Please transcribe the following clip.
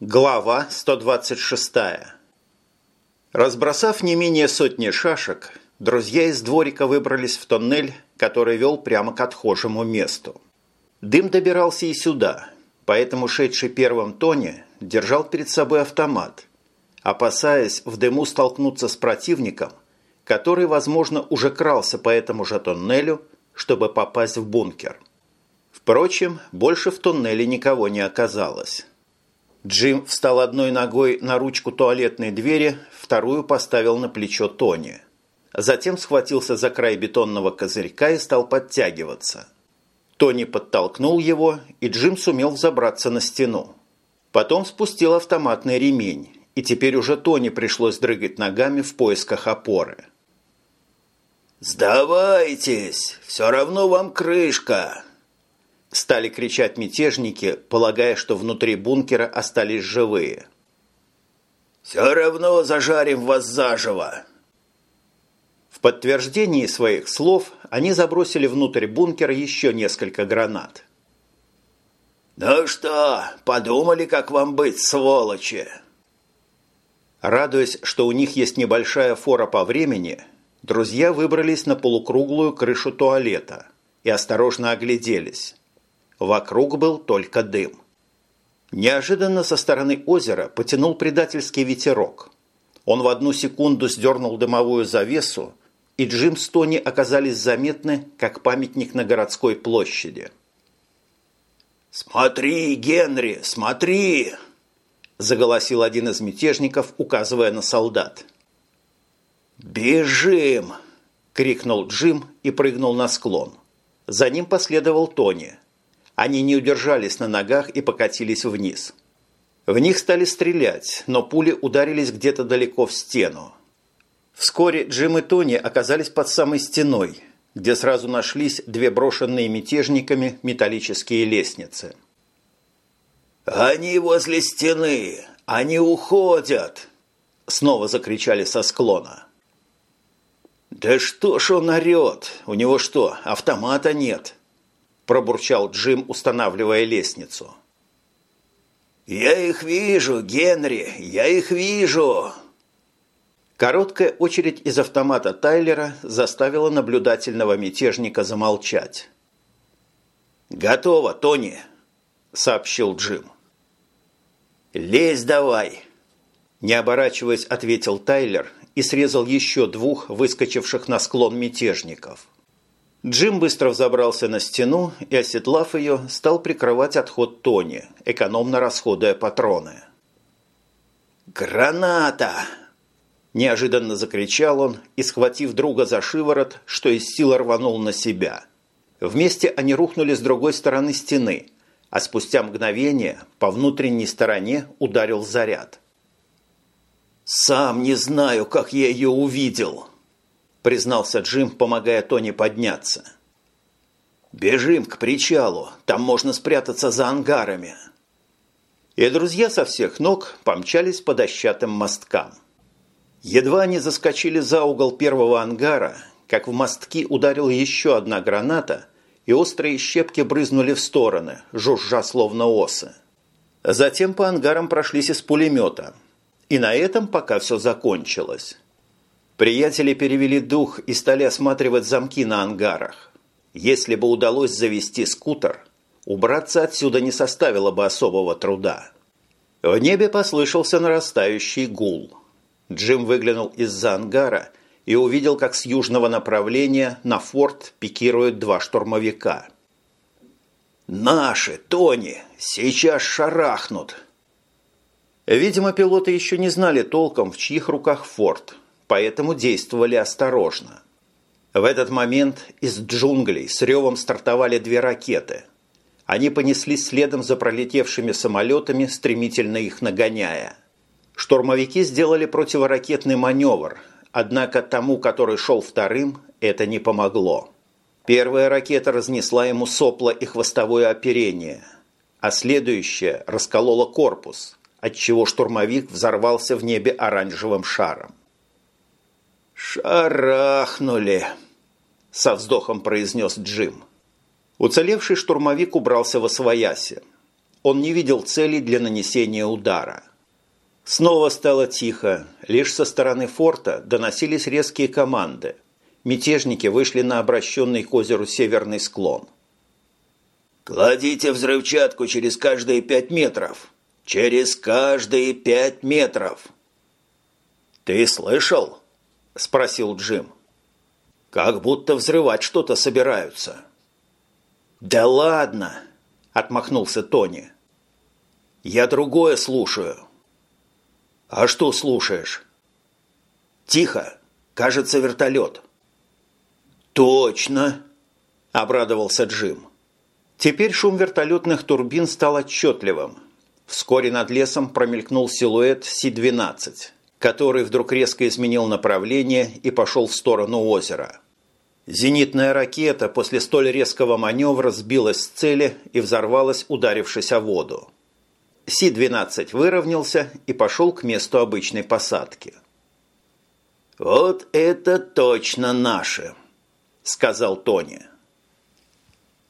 Глава 126. Разбросав не менее сотни шашек, друзья из дворика выбрались в тоннель, который вел прямо к отхожему месту. Дым добирался и сюда, поэтому шедший первым Тони держал перед собой автомат, опасаясь в дыму столкнуться с противником, который, возможно, уже крался по этому же тоннелю, чтобы попасть в бункер. Впрочем, больше в тоннеле никого не оказалось. Джим встал одной ногой на ручку туалетной двери, вторую поставил на плечо Тони. Затем схватился за край бетонного козырька и стал подтягиваться. Тони подтолкнул его, и Джим сумел взобраться на стену. Потом спустил автоматный ремень, и теперь уже Тони пришлось дрыгать ногами в поисках опоры. «Сдавайтесь! Все равно вам крышка!» Стали кричать мятежники, полагая, что внутри бункера остались живые. «Все равно зажарим вас заживо!» В подтверждении своих слов они забросили внутрь бункера еще несколько гранат. «Ну что, подумали, как вам быть, сволочи?» Радуясь, что у них есть небольшая фора по времени, друзья выбрались на полукруглую крышу туалета и осторожно огляделись. Вокруг был только дым. Неожиданно со стороны озера потянул предательский ветерок. Он в одну секунду сдернул дымовую завесу, и Джим с Тони оказались заметны, как памятник на городской площади. «Смотри, Генри, смотри!» – заголосил один из мятежников, указывая на солдат. «Бежим!» – крикнул Джим и прыгнул на склон. За ним последовал Тони – они не удержались на ногах и покатились вниз. В них стали стрелять, но пули ударились где-то далеко в стену. Вскоре Джим и Тони оказались под самой стеной, где сразу нашлись две брошенные мятежниками металлические лестницы. «Они возле стены! Они уходят!» Снова закричали со склона. «Да что ж он орет? У него что, автомата нет?» Пробурчал Джим, устанавливая лестницу. «Я их вижу, Генри, я их вижу!» Короткая очередь из автомата Тайлера заставила наблюдательного мятежника замолчать. «Готово, Тони!» – сообщил Джим. «Лезь давай!» Не оборачиваясь, ответил Тайлер и срезал еще двух выскочивших на склон мятежников. Джим быстро взобрался на стену и, оседлав ее, стал прикрывать отход Тони, экономно расходуя патроны. «Граната!» Неожиданно закричал он и, схватив друга за шиворот, что из силы рванул на себя. Вместе они рухнули с другой стороны стены, а спустя мгновение по внутренней стороне ударил заряд. «Сам не знаю, как я ее увидел!» Признался Джим, помогая Тони подняться. «Бежим к причалу, там можно спрятаться за ангарами». И друзья со всех ног помчались по дощатым мосткам. Едва они заскочили за угол первого ангара, как в мостки ударила еще одна граната, и острые щепки брызнули в стороны, жужжа словно осы. Затем по ангарам прошлись из пулемета. И на этом пока все закончилось. Приятели перевели дух и стали осматривать замки на ангарах. Если бы удалось завести скутер, убраться отсюда не составило бы особого труда. В небе послышался нарастающий гул. Джим выглянул из-за ангара и увидел, как с южного направления на форт пикируют два штурмовика. «Наши, Тони, сейчас шарахнут!» Видимо, пилоты еще не знали толком, в чьих руках форт – поэтому действовали осторожно. В этот момент из джунглей с ревом стартовали две ракеты. Они понеслись следом за пролетевшими самолетами, стремительно их нагоняя. Штурмовики сделали противоракетный маневр, однако тому, который шел вторым, это не помогло. Первая ракета разнесла ему сопло и хвостовое оперение, а следующая расколола корпус, отчего штурмовик взорвался в небе оранжевым шаром. «Шарахнули!» – со вздохом произнес Джим. Уцелевший штурмовик убрался во свояси. он не видел цели для нанесения удара. Снова стало тихо, лишь со стороны форта доносились резкие команды. Мятежники вышли на обращенный к озеру северный склон. «Кладите взрывчатку через каждые пять метров! Через каждые пять метров!» «Ты слышал?» – спросил Джим. «Как будто взрывать что-то собираются». «Да ладно!» – отмахнулся Тони. «Я другое слушаю». «А что слушаешь?» «Тихо! Кажется, вертолет». «Точно!» – обрадовался Джим. Теперь шум вертолетных турбин стал отчетливым. Вскоре над лесом промелькнул силуэт Си-12, который вдруг резко изменил направление и пошел в сторону озера. Зенитная ракета после столь резкого маневра сбилась с цели и взорвалась, ударившись о воду. Си-12 выровнялся и пошел к месту обычной посадки. «Вот это точно наше!» – сказал Тони.